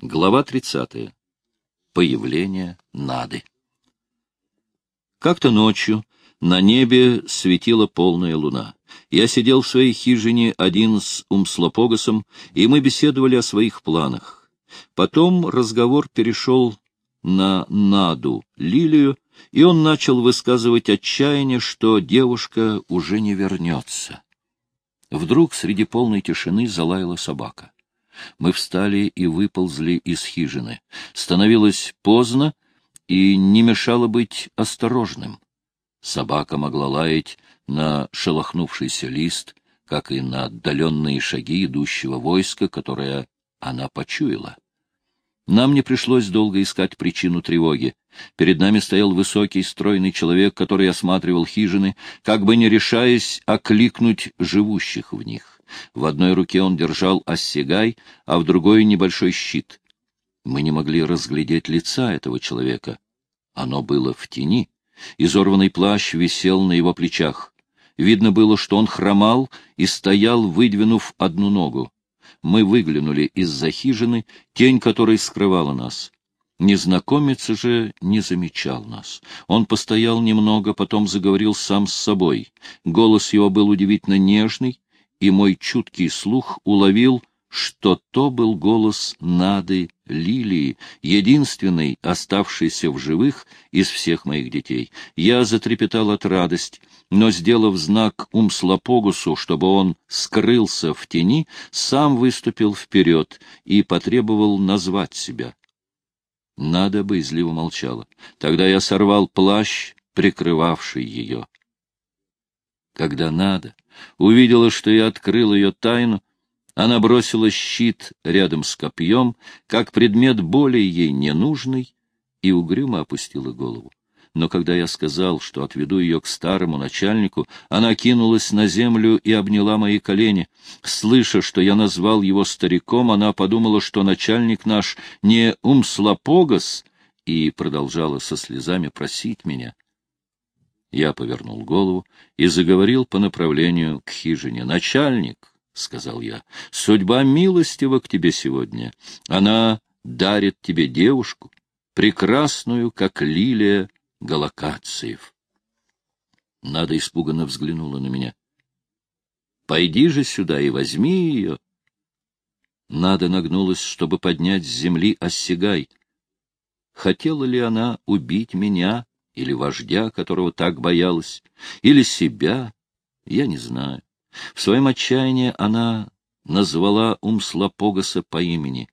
Глава 30. Появление Нады. Как-то ночью на небе светила полная луна. Я сидел в своей хижине один с Умслопогасом, и мы беседовали о своих планах. Потом разговор перешел на Наду, Лилию, и он начал высказывать отчаяние, что девушка уже не вернется. Вдруг среди полной тишины залаяла собака. Мы встали и выползли из хижины. Становилось поздно, и не мешало быть осторожным. Собака могла лаять на шелохнувшийся лист, как и на отдаленные шаги идущего войска, которое она почуяла. Нам не пришлось долго искать причину тревоги. Перед нами стоял высокий, стройный человек, который осматривал хижины, как бы не решаясь окликнуть живущих в них. В одной руке он держал оссягай, а в другой — небольшой щит. Мы не могли разглядеть лица этого человека. Оно было в тени. Изорванный плащ висел на его плечах. Видно было, что он хромал и стоял, выдвинув одну ногу. Мы выглянули из-за хижины, тень которой скрывала нас. Незнакомец же не замечал нас. Он постоял немного, потом заговорил сам с собой. Голос его был удивительно нежный, и мой чуткий слух уловил, что то был голос Нады Лилии, единственной, оставшейся в живых из всех моих детей. Я затрепетал от радости, но, сделав знак Умслопогусу, чтобы он скрылся в тени, сам выступил вперед и потребовал назвать себя. Нада боязливо молчала. Тогда я сорвал плащ, прикрывавший ее. Когда Нада увидела, что я открыл ее тайну, она бросила щит рядом с копьем, как предмет более ей ненужный, и угрюмо опустила голову. Но когда я сказал, что отведу ее к старому начальнику, она кинулась на землю и обняла мои колени. Слыша, что я назвал его стариком, она подумала, что начальник наш не Умслопогас, и продолжала со слезами просить меня — я повернул голову и заговорил по направлению к хижине. «Начальник», — сказал я, — «судьба милостива к тебе сегодня. Она дарит тебе девушку, прекрасную, как лилия Галакациев». Надо испуганно взглянула на меня. «Пойди же сюда и возьми ее». Надо нагнулась, чтобы поднять с земли осягай. Хотела ли она убить меня или вождя, которого так боялась, или себя, я не знаю. В своем отчаянии она назвала Умслопогаса по имени.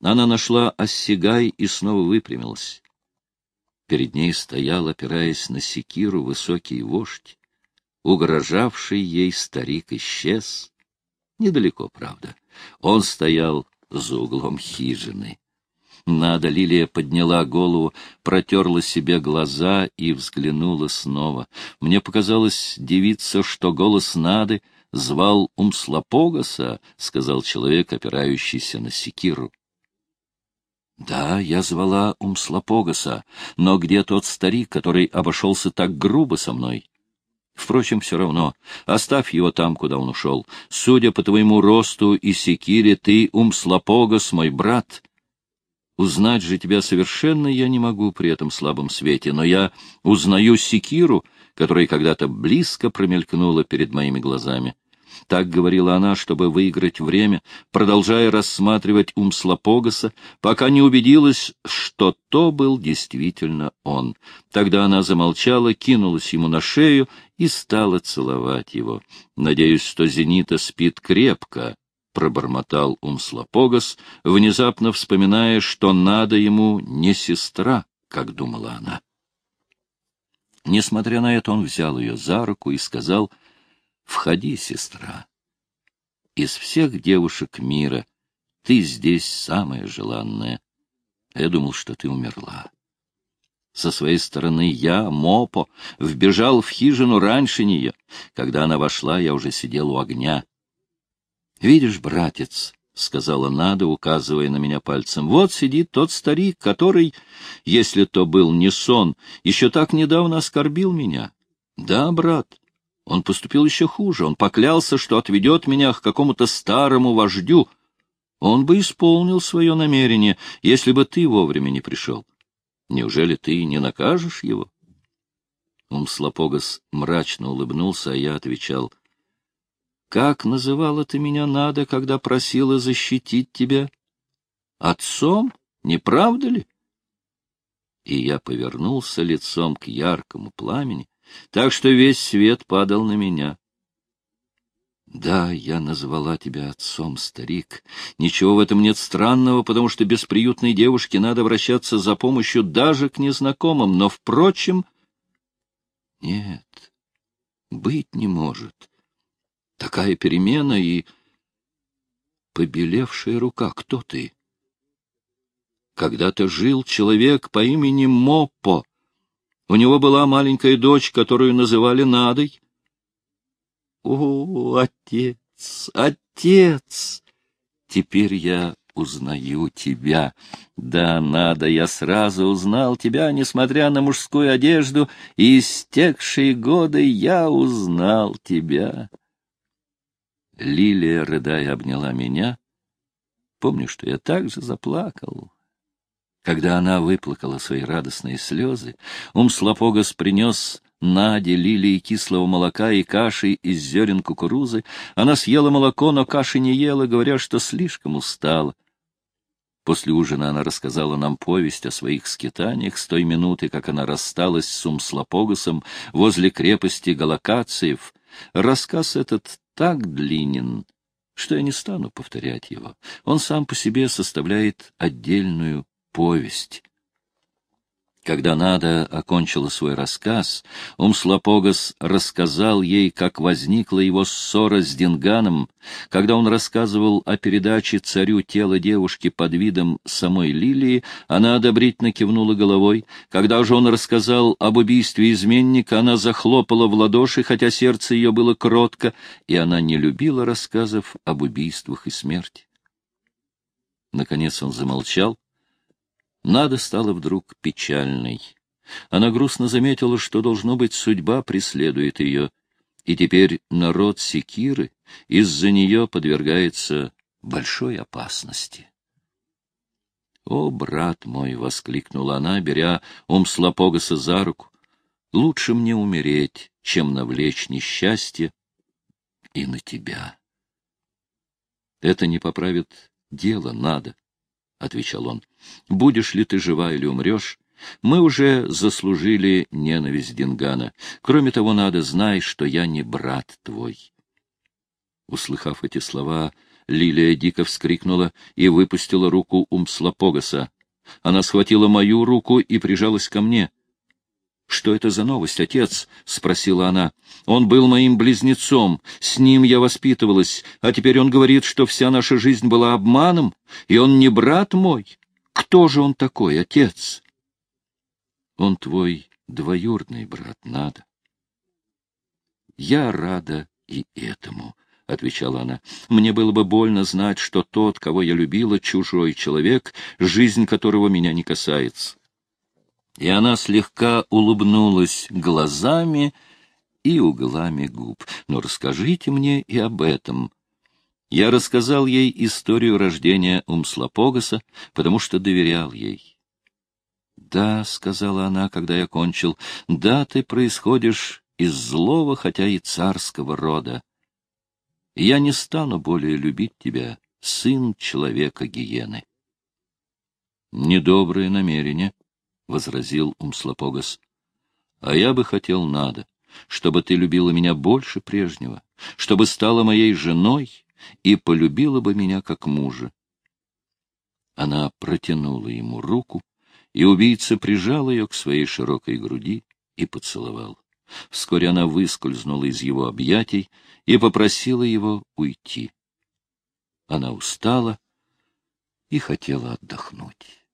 Она нашла Оссигай и снова выпрямилась. Перед ней стоял, опираясь на секиру, высокий вождь. Угрожавший ей старик исчез. Недалеко, правда. Он стоял за углом хижины. Надо Лилия подняла голову, протерла себе глаза и взглянула снова. Мне показалось девица, что голос Нады звал Умслопогаса, — сказал человек, опирающийся на секиру. Да, я звала Умслопогаса, но где тот старик, который обошелся так грубо со мной? Впрочем, все равно. Оставь его там, куда он ушел. Судя по твоему росту и секире, ты Умслопогас, мой брат. Узнать же тебя совершенно я не могу при этом слабом свете, но я узнаю секиру, которая когда-то близко промелькнула перед моими глазами. Так говорила она, чтобы выиграть время, продолжая рассматривать ум Слопогаса, пока не убедилась, что то был действительно он. Тогда она замолчала, кинулась ему на шею и стала целовать его. Надеюсь, что Зенита спит крепко, пробормотал Умслопогас, внезапно вспоминая, что надо ему не сестра, как думала она. Несмотря на это, он взял ее за руку и сказал, «Входи, сестра. Из всех девушек мира ты здесь самая желанная. Я думал, что ты умерла». Со своей стороны я, Мопо, вбежал в хижину раньше нее. Когда она вошла, я уже сидел у огня. — Видишь, братец, — сказала Нада, указывая на меня пальцем, — вот сидит тот старик, который, если то был не сон, еще так недавно оскорбил меня. Да, брат, он поступил еще хуже. Он поклялся, что отведет меня к какому-то старому вождю. Он бы исполнил свое намерение, если бы ты вовремя не пришел. Неужели ты не накажешь его? Умслопогас мрачно улыбнулся, а я отвечал. — Как называла ты меня надо, когда просила защитить тебя? Отцом, не правда ли? И я повернулся лицом к яркому пламени, так что весь свет падал на меня. Да, я назвала тебя отцом, старик. Ничего в этом нет странного, потому что бесприютной девушке надо обращаться за помощью даже к незнакомым, но, впрочем... Нет, быть не может. Такая перемена и... Побелевшая рука. Кто ты? Когда-то жил человек по имени Моппо. У него была маленькая дочь, которую называли Надой. О, отец, отец! Теперь я узнаю тебя. Да, надо, я сразу узнал тебя, несмотря на мужскую одежду, и истекшие годы я узнал тебя. Лилия, рыдая, обняла меня. Помню, что я также заплакал. Когда она выплакала свои радостные слезы, Умслопогас принес Наде лилии кислого молока и каши из зерен кукурузы. Она съела молоко, но каши не ела, говоря, что слишком устала. После ужина она рассказала нам повесть о своих скитаниях с той минуты, как она рассталась с Умслопогасом возле крепости Галакациев. Рассказ этот так длинен, что я не стану повторять его. Он сам по себе составляет отдельную повесть. Когда Нада окончила свой рассказ, Умслопогас рассказал ей, как возникла его ссора с Динганом, когда он рассказывал о передаче царю тела девушки под видом самой Лилии, она одобрительно кивнула головой. Когда же он рассказал об убийстве изменника, она захлопала в ладоши, хотя сердце ее было кротко, и она не любила рассказов об убийствах и смерти. Наконец он замолчал, Нада стала вдруг печальной. Она грустно заметила, что, должно быть, судьба преследует ее, и теперь народ Секиры из-за нее подвергается большой опасности. «О, брат мой!» — воскликнула она, беря Умслопогаса за руку. «Лучше мне умереть, чем навлечь несчастье и на тебя». «Это не поправит дело, надо», — отвечал он. — Будешь ли ты жива или умрешь, мы уже заслужили ненависть Дингана. Кроме того, надо знать, что я не брат твой. Услыхав эти слова, Лилия дико вскрикнула и выпустила руку Умслопогаса. Она схватила мою руку и прижалась ко мне. — Что это за новость, отец? — спросила она. — Он был моим близнецом, с ним я воспитывалась, а теперь он говорит, что вся наша жизнь была обманом, и он не брат мой. Кто же он такой, отец? — Он твой двоюродный брат, надо. — Я рада и этому, — отвечала она. — Мне было бы больно знать, что тот, кого я любила, чужой человек, жизнь которого меня не касается и она слегка улыбнулась глазами и углами губ. Но расскажите мне и об этом. Я рассказал ей историю рождения Умслопогаса, потому что доверял ей. «Да», — сказала она, когда я кончил, — «да, ты происходишь из злого, хотя и царского рода. Я не стану более любить тебя, сын человека-гиены». Недоброе намерение, — возразил Умслопогас. — А я бы хотел надо, чтобы ты любила меня больше прежнего, чтобы стала моей женой и полюбила бы меня как мужа. Она протянула ему руку, и убийца прижал ее к своей широкой груди и поцеловал. Вскоре она выскользнула из его объятий и попросила его уйти. Она устала и хотела отдохнуть.